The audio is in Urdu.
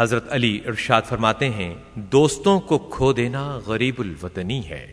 حضرت علی ارشاد فرماتے ہیں دوستوں کو کھو دینا غریب الوطنی ہے۔